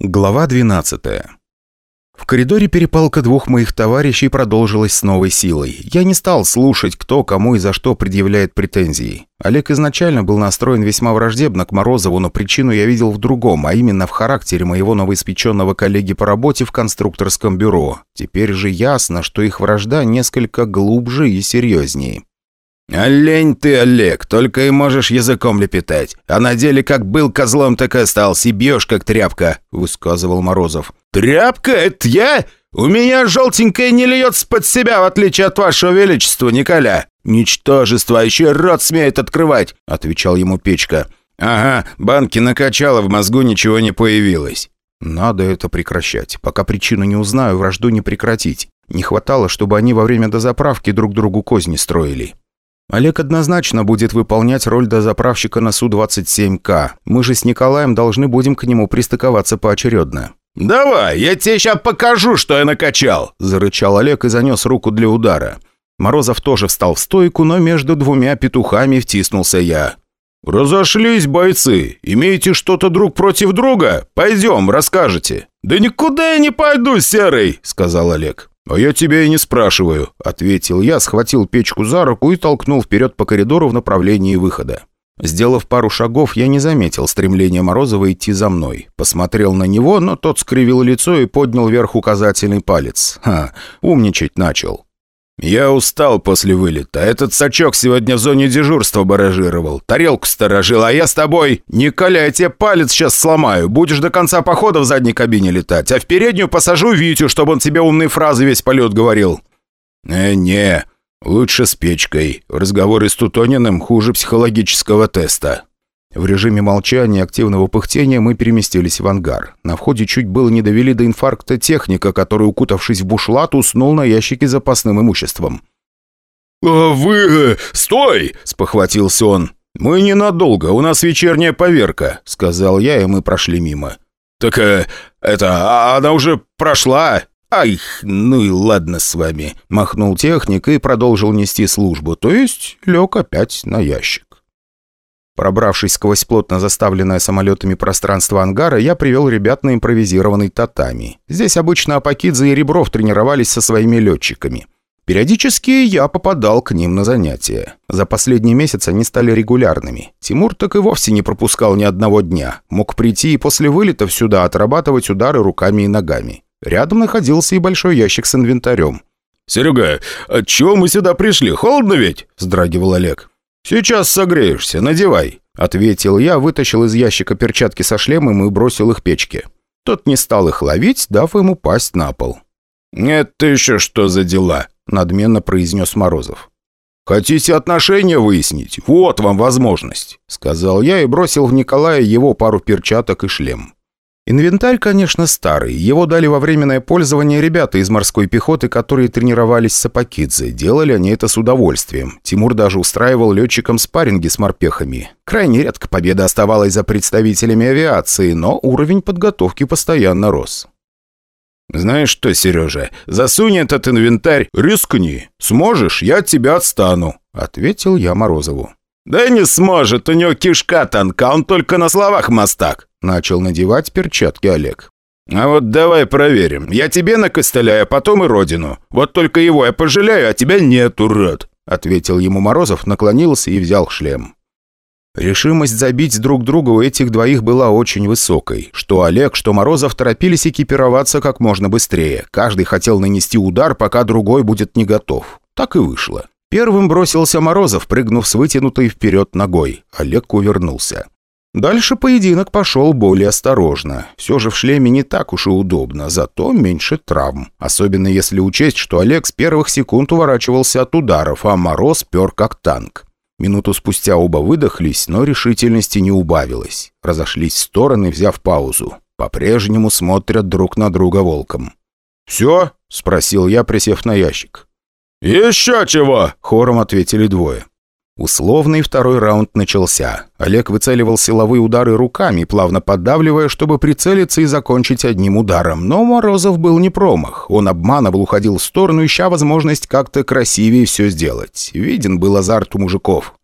Глава 12 В коридоре перепалка двух моих товарищей продолжилась с новой силой. Я не стал слушать, кто кому и за что предъявляет претензии. Олег изначально был настроен весьма враждебно к Морозову, но причину я видел в другом, а именно в характере моего новоиспеченного коллеги по работе в конструкторском бюро. Теперь же ясно, что их вражда несколько глубже и серьезнее. «Олень ты, Олег, только и можешь языком лепетать. А на деле как был козлом, так и остался, и бьешь как тряпка», — высказывал Морозов. «Тряпка? Это я? У меня желтенькая не льется под себя, в отличие от вашего величества, Николя. Ничтожество, а еще рот смеет открывать», — отвечал ему Печка. «Ага, банки накачало, в мозгу ничего не появилось». «Надо это прекращать. Пока причину не узнаю, вражду не прекратить. Не хватало, чтобы они во время дозаправки друг другу козни строили». Олег однозначно будет выполнять роль дозаправщика на Су-27К. Мы же с Николаем должны будем к нему пристыковаться поочередно. «Давай, я тебе сейчас покажу, что я накачал!» – зарычал Олег и занес руку для удара. Морозов тоже встал в стойку, но между двумя петухами втиснулся я. «Разошлись, бойцы! Имеете что-то друг против друга? Пойдем, расскажете!» «Да никуда я не пойду, Серый!» – сказал Олег. «А я тебя и не спрашиваю», — ответил я, схватил печку за руку и толкнул вперед по коридору в направлении выхода. Сделав пару шагов, я не заметил стремления Морозова идти за мной. Посмотрел на него, но тот скривил лицо и поднял вверх указательный палец. Ха, умничать начал. «Я устал после вылета. Этот сачок сегодня в зоне дежурства баражировал. Тарелку сторожил, а я с тобой... Николя, я тебе палец сейчас сломаю. Будешь до конца похода в задней кабине летать. А в переднюю посажу Витю, чтобы он тебе умные фразы весь полет говорил». «Э, не. Лучше с печкой. Разговоры с Тутониным хуже психологического теста». В режиме молчания и активного пыхтения мы переместились в ангар. На входе чуть было не довели до инфаркта техника, который, укутавшись в бушлат, уснул на ящике с запасным имуществом. «А вы... Стой!» – спохватился он. «Мы ненадолго, у нас вечерняя поверка», – сказал я, и мы прошли мимо. «Так э, это... А она уже прошла?» «Ай, ну и ладно с вами», – махнул техник и продолжил нести службу, то есть лег опять на ящик. Пробравшись сквозь плотно заставленное самолетами пространство ангара, я привел ребят на импровизированный татами. Здесь обычно Апакидзе и Ребров тренировались со своими летчиками. Периодически я попадал к ним на занятия. За последний месяц они стали регулярными. Тимур так и вовсе не пропускал ни одного дня. Мог прийти и после вылетов сюда отрабатывать удары руками и ногами. Рядом находился и большой ящик с инвентарем. «Серега, от чего мы сюда пришли? Холодно ведь?» – вздрагивал Олег. «Сейчас согреешься, надевай», — ответил я, вытащил из ящика перчатки со шлемом и бросил их печке. Тот не стал их ловить, дав ему пасть на пол. «Это еще что за дела?» — надменно произнес Морозов. «Хотите отношения выяснить? Вот вам возможность», — сказал я и бросил в Николая его пару перчаток и шлем. Инвентарь, конечно, старый. Его дали во временное пользование ребята из морской пехоты, которые тренировались с Апакидзе. Делали они это с удовольствием. Тимур даже устраивал летчикам спарринги с морпехами. Крайне редко победа оставалась за представителями авиации, но уровень подготовки постоянно рос. «Знаешь что, Сережа, засунь этот инвентарь, рискни. Сможешь, я от тебя отстану», — ответил я Морозову. «Да не сможет, у него кишка тонка, он только на словах мастак», — начал надевать перчатки Олег. «А вот давай проверим. Я тебе накостыляю, а потом и родину. Вот только его я пожалею, а тебя нет, урод», — ответил ему Морозов, наклонился и взял шлем. Решимость забить друг друга у этих двоих была очень высокой. Что Олег, что Морозов торопились экипироваться как можно быстрее. Каждый хотел нанести удар, пока другой будет не готов. Так и вышло. Первым бросился Морозов, прыгнув с вытянутой вперед ногой. Олег увернулся. Дальше поединок пошел более осторожно. Все же в шлеме не так уж и удобно, зато меньше травм. Особенно если учесть, что Олег с первых секунд уворачивался от ударов, а Мороз пер как танк. Минуту спустя оба выдохлись, но решительности не убавилось. Разошлись в стороны, взяв паузу. По-прежнему смотрят друг на друга волком. «Все?» – спросил я, присев на ящик. «Еще чего!» – хором ответили двое. Условный второй раунд начался. Олег выцеливал силовые удары руками, плавно поддавливая, чтобы прицелиться и закончить одним ударом. Но Морозов был не промах. Он обманывал, уходил в сторону, ища возможность как-то красивее все сделать. Виден был азарт у мужиков.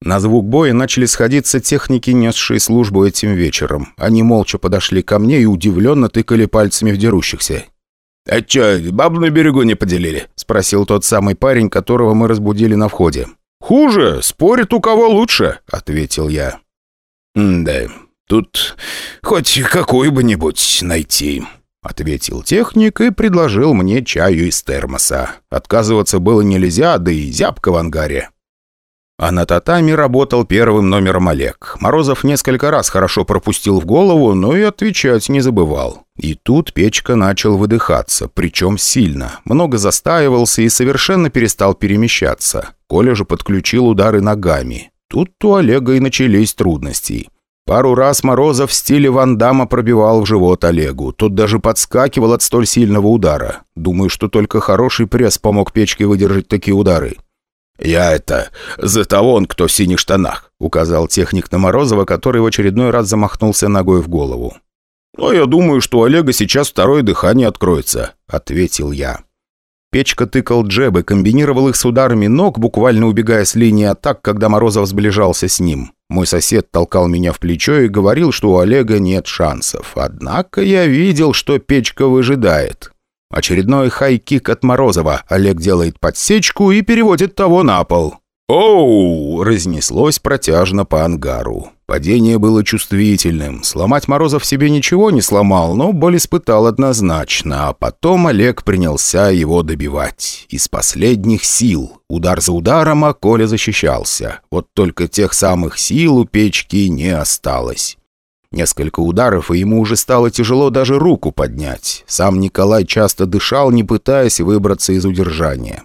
На звук боя начали сходиться техники, несшие службу этим вечером. Они молча подошли ко мне и удивленно тыкали пальцами в дерущихся. «А чё, бабу на берегу не поделили?» — спросил тот самый парень, которого мы разбудили на входе. «Хуже, спорит у кого лучше», — ответил я. «Да, тут хоть какую-нибудь найти», — ответил техник и предложил мне чаю из термоса. Отказываться было нельзя, да и зябко в ангаре. А на татами работал первым номером Олег. Морозов несколько раз хорошо пропустил в голову, но и отвечать не забывал. И тут Печка начал выдыхаться, причем сильно. Много застаивался и совершенно перестал перемещаться. Коля же подключил удары ногами. Тут у Олега и начались трудности. Пару раз Морозов в стиле Ван Дамма пробивал в живот Олегу. Тот даже подскакивал от столь сильного удара. Думаю, что только хороший пресс помог Печке выдержать такие удары. «Я это... за того он, кто в синих штанах», — указал техник на Морозова, который в очередной раз замахнулся ногой в голову. «Ну, я думаю, что у Олега сейчас второе дыхание откроется», — ответил я. Печка тыкал джебы, комбинировал их с ударами ног, буквально убегая с линии атак, когда Морозов сближался с ним. Мой сосед толкал меня в плечо и говорил, что у Олега нет шансов. Однако я видел, что Печка выжидает. Очередной хай-кик от Морозова. Олег делает подсечку и переводит того на пол. «Оу!» – разнеслось протяжно по ангару. Падение было чувствительным. Сломать Морозов себе ничего не сломал, но боль испытал однозначно. А потом Олег принялся его добивать. Из последних сил. Удар за ударом, а Коля защищался. Вот только тех самых сил у печки не осталось. Несколько ударов, и ему уже стало тяжело даже руку поднять. Сам Николай часто дышал, не пытаясь выбраться из удержания.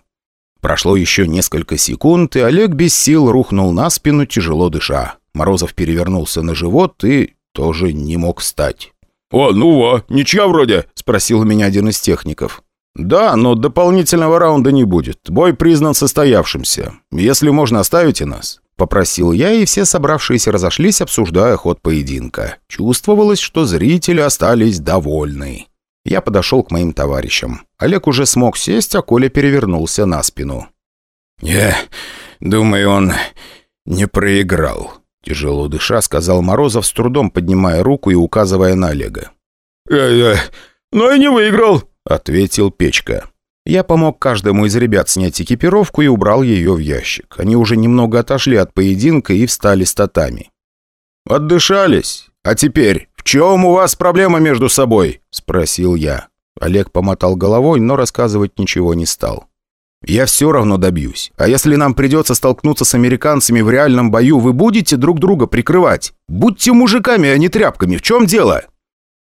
Прошло еще несколько секунд, и Олег без сил рухнул на спину, тяжело дыша. Морозов перевернулся на живот и тоже не мог встать. «О, ну во, ничья вроде?» – спросил меня один из техников. «Да, но дополнительного раунда не будет. Бой признан состоявшимся. Если можно, оставите нас». Попросил я, и все собравшиеся разошлись, обсуждая ход поединка. Чувствовалось, что зрители остались довольны. Я подошел к моим товарищам. Олег уже смог сесть, а Коля перевернулся на спину. «Я думаю, он не проиграл», — тяжело дыша, сказал Морозов, с трудом поднимая руку и указывая на Олега. «Э-э, но и не выиграл», — ответил Печка. Я помог каждому из ребят снять экипировку и убрал ее в ящик. Они уже немного отошли от поединка и встали с татами. «Отдышались? А теперь, в чем у вас проблема между собой?» – спросил я. Олег помотал головой, но рассказывать ничего не стал. «Я все равно добьюсь. А если нам придется столкнуться с американцами в реальном бою, вы будете друг друга прикрывать? Будьте мужиками, а не тряпками. В чем дело?»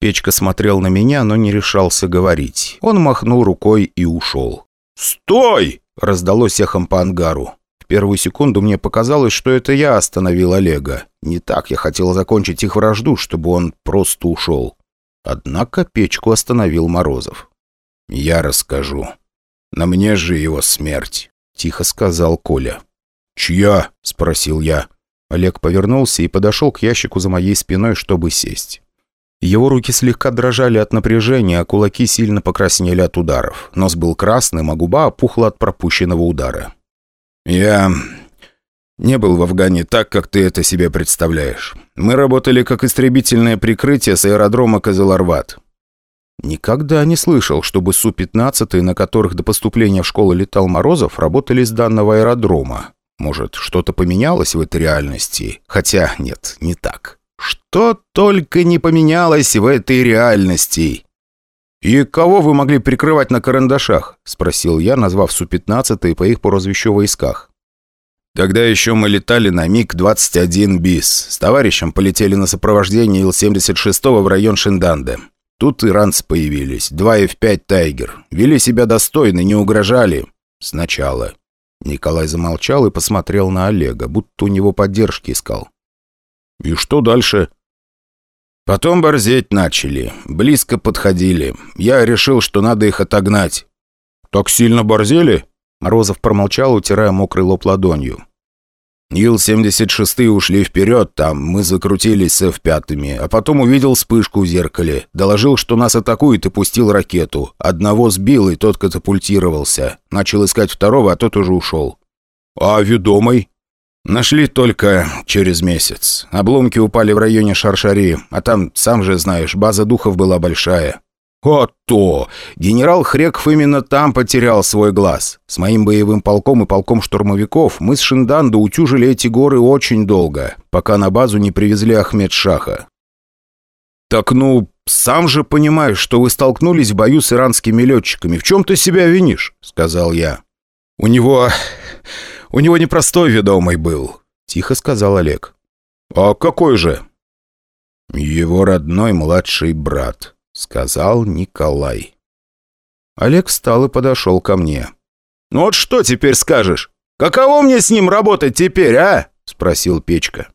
Печка смотрел на меня, но не решался говорить. Он махнул рукой и ушел. «Стой!» – раздалось эхом по ангару. В первую секунду мне показалось, что это я остановил Олега. Не так я хотел закончить их вражду, чтобы он просто ушел. Однако печку остановил Морозов. «Я расскажу. На мне же его смерть», – тихо сказал Коля. «Чья?» – спросил я. Олег повернулся и подошел к ящику за моей спиной, чтобы сесть. Его руки слегка дрожали от напряжения, а кулаки сильно покраснели от ударов. Нос был красным, а губа опухла от пропущенного удара. «Я не был в Афгане так, как ты это себе представляешь. Мы работали как истребительное прикрытие с аэродрома Казаларват». Никогда не слышал, чтобы Су-15, на которых до поступления в школу летал Морозов, работали с данного аэродрома. Может, что-то поменялось в этой реальности? Хотя, нет, не так. Что только не поменялось в этой реальности. «И кого вы могли прикрывать на карандашах?» – спросил я, назвав Су-15 по их прозвищу в войсках. Тогда еще мы летали на МиГ-21 БИС. С товарищем полетели на сопровождение Ил-76 в район Шинданде. Тут иранцы появились. Два F-5 «Тайгер». Вели себя достойно, не угрожали. Сначала. Николай замолчал и посмотрел на Олега, будто у него поддержки искал. «И что дальше?» Потом борзеть начали. Близко подходили. Я решил, что надо их отогнать. «Так сильно борзели?» Морозов промолчал, утирая мокрый лоб ладонью. Ил-76 ушли вперед, там мы закрутились с F-5, а потом увидел вспышку в зеркале. Доложил, что нас атакует и пустил ракету. Одного сбил, и тот катапультировался. Начал искать второго, а тот уже ушел. «А ведомый?» Нашли только через месяц. Обломки упали в районе Шаршари, а там, сам же знаешь, база духов была большая. «А то! Генерал Хреков именно там потерял свой глаз. С моим боевым полком и полком штурмовиков мы с Шинданда утюжили эти горы очень долго, пока на базу не привезли Ахмед Шаха. «Так ну, сам же понимаешь, что вы столкнулись в бою с иранскими летчиками. В чем ты себя винишь?» — сказал я. «У него... у него непростой ведомый был», — тихо сказал Олег. «А какой же?» «Его родной младший брат», — сказал Николай. Олег встал и подошел ко мне. «Ну вот что теперь скажешь? Каково мне с ним работать теперь, а?» — спросил Печка.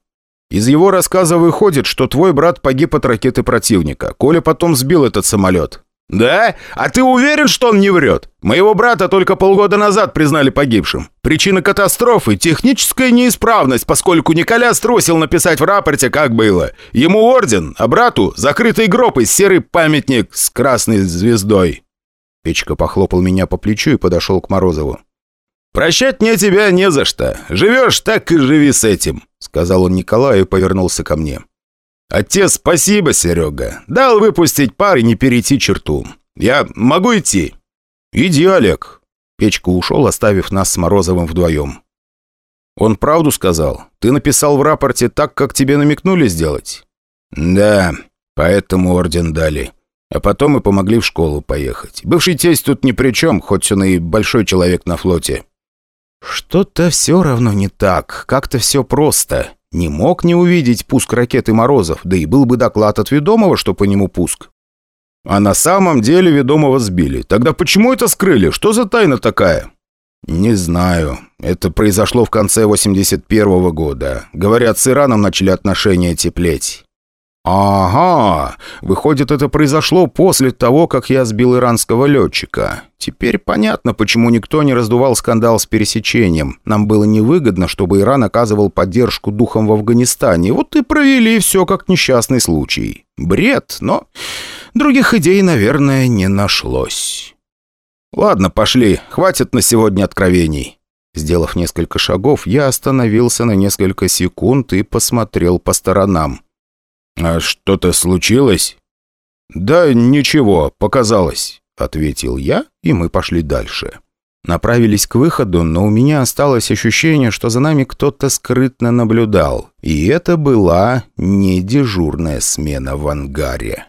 «Из его рассказа выходит, что твой брат погиб от ракеты противника. Коля потом сбил этот самолет». «Да? А ты уверен, что он не врет? Моего брата только полгода назад признали погибшим. Причина катастрофы – техническая неисправность, поскольку Николя струсил написать в рапорте, как было. Ему орден, а брату – закрытый гроб и серый памятник с красной звездой». Печка похлопал меня по плечу и подошел к Морозову. «Прощать мне тебя не за что. Живешь, так и живи с этим», – сказал он Николаю и повернулся ко мне. «Отец, спасибо, Серега. Дал выпустить пар и не перейти черту. Я могу идти?» «Иди, Олег». Печка ушел, оставив нас с Морозовым вдвоем. «Он правду сказал? Ты написал в рапорте так, как тебе намекнули сделать?» «Да, поэтому орден дали. А потом мы помогли в школу поехать. Бывший тесть тут ни при чем, хоть он и большой человек на флоте». «Что-то все равно не так. Как-то все просто. Не мог не увидеть пуск ракеты Морозов, да и был бы доклад от ведомого, что по нему пуск. А на самом деле ведомого сбили. Тогда почему это скрыли? Что за тайна такая? Не знаю. Это произошло в конце 81 -го года. Говорят, с Ираном начали отношения теплеть. «Ага, выходит, это произошло после того, как я сбил иранского летчика. Теперь понятно, почему никто не раздувал скандал с пересечением. Нам было невыгодно, чтобы Иран оказывал поддержку духам в Афганистане. Вот и провели все как несчастный случай. Бред, но других идей, наверное, не нашлось». «Ладно, пошли, хватит на сегодня откровений». Сделав несколько шагов, я остановился на несколько секунд и посмотрел по сторонам. «А что-то случилось?» «Да ничего, показалось», — ответил я, и мы пошли дальше. Направились к выходу, но у меня осталось ощущение, что за нами кто-то скрытно наблюдал, и это была не дежурная смена в ангаре.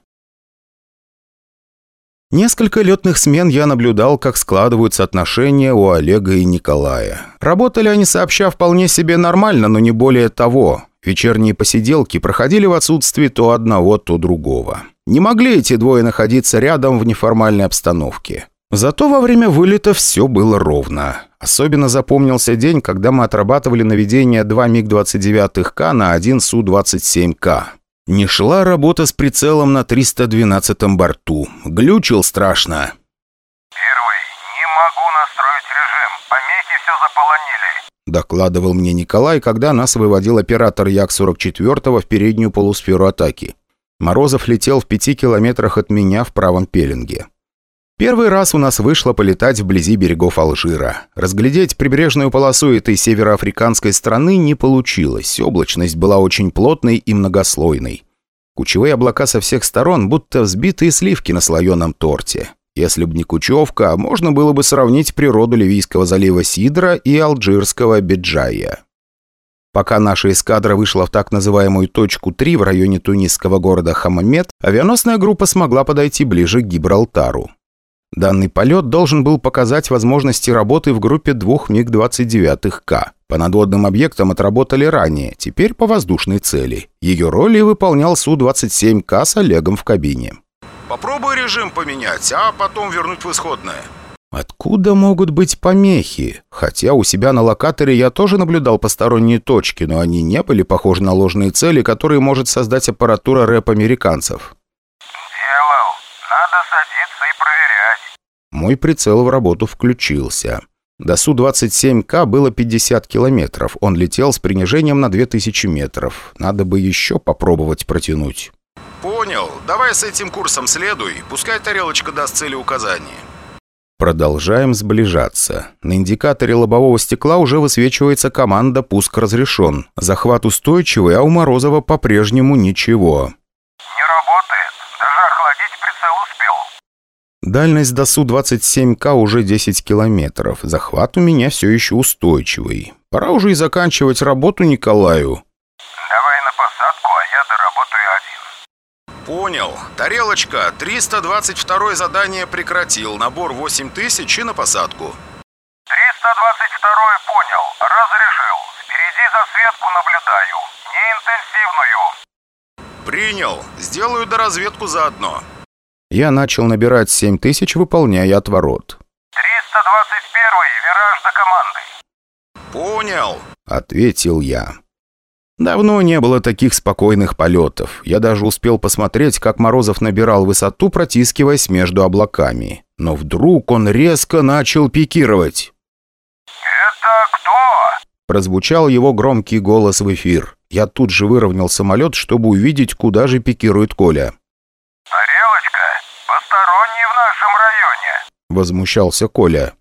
Несколько летных смен я наблюдал, как складываются отношения у Олега и Николая. Работали они сообща вполне себе нормально, но не более того. Вечерние посиделки проходили в отсутствии то одного, то другого. Не могли эти двое находиться рядом в неформальной обстановке. Зато во время вылета все было ровно. Особенно запомнился день, когда мы отрабатывали наведение 2 МиГ-29К на один Су-27К. Не шла работа с прицелом на 312-м борту. Глючил страшно. «Первый, не могу настроить режим. Помехи все заполонили докладывал мне Николай, когда нас выводил оператор Як-44 в переднюю полусферу атаки. Морозов летел в пяти километрах от меня в правом пеленге. Первый раз у нас вышло полетать вблизи берегов Алжира. Разглядеть прибрежную полосу этой североафриканской страны не получилось. Облачность была очень плотной и многослойной. Кучевые облака со всех сторон, будто взбитые сливки на слоеном торте. Если б не Кучевка, можно было бы сравнить природу Ливийского залива Сидра и Алжирского Беджая. Пока наша эскадра вышла в так называемую точку 3 в районе тунисского города Хамамет, авианосная группа смогла подойти ближе к Гибралтару. Данный полет должен был показать возможности работы в группе двух МиГ-29К. По надводным объектам отработали ранее, теперь по воздушной цели. Ее роли выполнял Су-27К с Олегом в кабине. Попробуй режим поменять, а потом вернуть в исходное». Откуда могут быть помехи? Хотя у себя на локаторе я тоже наблюдал посторонние точки, но они не были похожи на ложные цели, которые может создать аппаратура рэп американцев. «Делал. Надо садиться и проверять». Мой прицел в работу включился. До Су-27К было 50 километров. Он летел с принижением на 2000 метров. Надо бы еще попробовать протянуть. «Понял. Давай с этим курсом следуй. Пускай тарелочка даст цели указания». Продолжаем сближаться. На индикаторе лобового стекла уже высвечивается команда «Пуск разрешен». Захват устойчивый, а у Морозова по-прежнему ничего. Не работает. Даже охладить прицел успел. Дальность до Су-27К уже 10 километров. Захват у меня все еще устойчивый. Пора уже и заканчивать работу Николаю. Давай на посадку, а я доработаю один. Понял. Тарелочка, 322 задание прекратил. Набор 8000 и на посадку. 322 понял. Разрешил. Впереди засветку наблюдаю. Не интенсивную. Принял. Сделаю доразведку заодно. Я начал набирать 7000, выполняя отворот. 321 вираж до команды. «Понял», — ответил я. Давно не было таких спокойных полетов. Я даже успел посмотреть, как Морозов набирал высоту, протискиваясь между облаками. Но вдруг он резко начал пикировать. Это кто? Прозвучал его громкий голос в эфир. Я тут же выровнял самолет, чтобы увидеть, куда же пикирует Коля. Тарелочка. Посторонний в нашем районе. Возмущался Коля.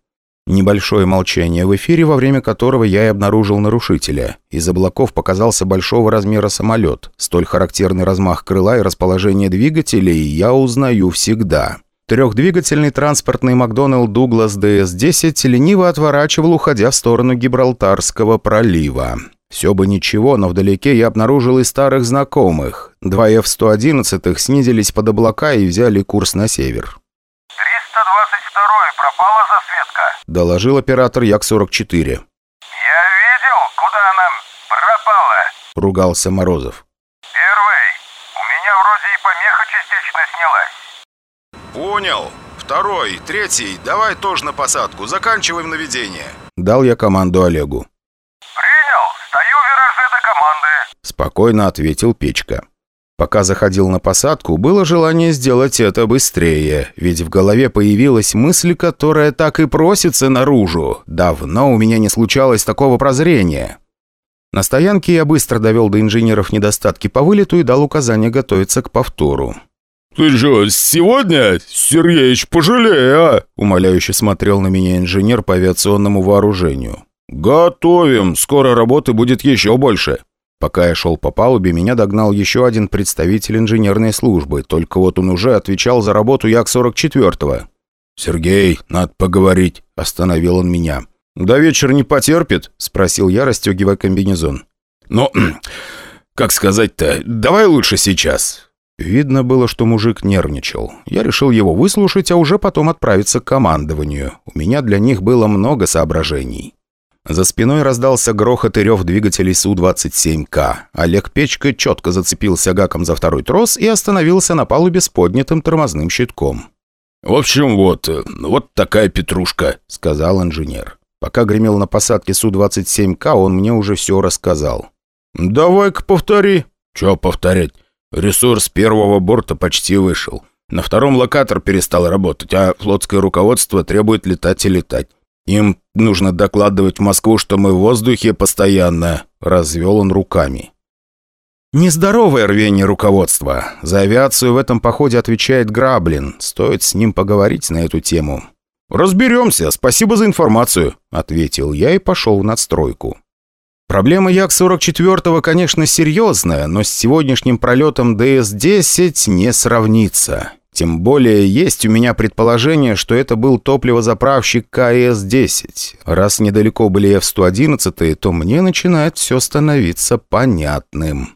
Небольшое молчание в эфире, во время которого я и обнаружил нарушителя. Из облаков показался большого размера самолет. Столь характерный размах крыла и расположение двигателей я узнаю всегда. Трехдвигательный транспортный Макдоналд Дуглас ДС-10 лениво отворачивал, уходя в сторону Гибралтарского пролива. Все бы ничего, но вдалеке я обнаружил и старых знакомых. Два F-111 снизились под облака и взяли курс на север. 322 пропала засветка. Доложил оператор Як-44. Я видел, куда она пропала. Ругался Морозов. Первый. У меня вроде и помеха частично снялась. «Понял. Второй, третий, давай тоже на посадку. Заканчиваем наведение». Дал я команду Олегу. Принял. Стою в вираже до команды. Спокойно ответил Печка. Пока заходил на посадку, было желание сделать это быстрее, ведь в голове появилась мысль, которая так и просится наружу. Давно у меня не случалось такого прозрения. На стоянке я быстро довел до инженеров недостатки по вылету и дал указание готовиться к повтору. «Ты что, сегодня, Сергеич, пожалей, а?» Умоляюще смотрел на меня инженер по авиационному вооружению. «Готовим, скоро работы будет еще больше». Пока я шел по палубе, меня догнал еще один представитель инженерной службы, только вот он уже отвечал за работу Як-44. «Сергей, надо поговорить», – остановил он меня. «До вечера не потерпит?» – спросил я, расстегивая комбинезон. «Но, как сказать-то, давай лучше сейчас». Видно было, что мужик нервничал. Я решил его выслушать, а уже потом отправиться к командованию. У меня для них было много соображений. За спиной раздался грохот и рев двигателей Су-27К. Олег Печка четко зацепился гаком за второй трос и остановился на палубе с поднятым тормозным щитком. «В общем, вот, вот такая петрушка», — сказал инженер. Пока гремел на посадке Су-27К, он мне уже все рассказал. «Давай-ка повтори». «Че повторять? Ресурс первого борта почти вышел. На втором локатор перестал работать, а флотское руководство требует летать и летать. Им нужно докладывать в Москву, что мы в воздухе постоянно», – развел он руками. «Нездоровое рвение руководства. За авиацию в этом походе отвечает Граблин. Стоит с ним поговорить на эту тему». «Разберемся. Спасибо за информацию», – ответил я и пошел в надстройку. Проблема Як-44, конечно, серьезная, но с сегодняшним пролетом ДС-10 не сравнится. Тем более, есть у меня предположение, что это был топливозаправщик КС-10. Раз недалеко были F-111, то мне начинает все становиться понятным.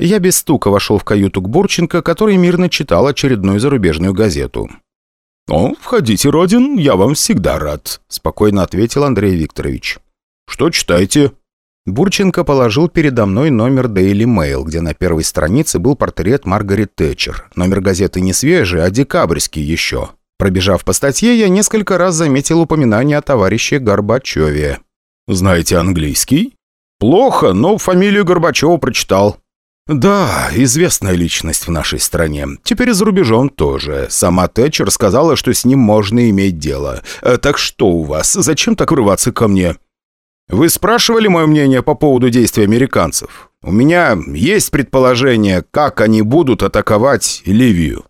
Я без стука вошел в каюту к Бурченко, который мирно читал очередную зарубежную газету. «О, входите, Родин, я вам всегда рад», – спокойно ответил Андрей Викторович. «Что читаете?» Бурченко положил передо мной номер Daily Mail, где на первой странице был портрет Маргарет Тэтчер. Номер газеты не свежий, а декабрьский еще. Пробежав по статье, я несколько раз заметил упоминание о товарище Горбачеве. «Знаете английский?» «Плохо, но фамилию Горбачева прочитал». «Да, известная личность в нашей стране. Теперь за рубежом тоже. Сама Тэтчер сказала, что с ним можно иметь дело. Э, так что у вас? Зачем так врываться ко мне?» Вы спрашивали мое мнение по поводу действий американцев? У меня есть предположение, как они будут атаковать Ливию.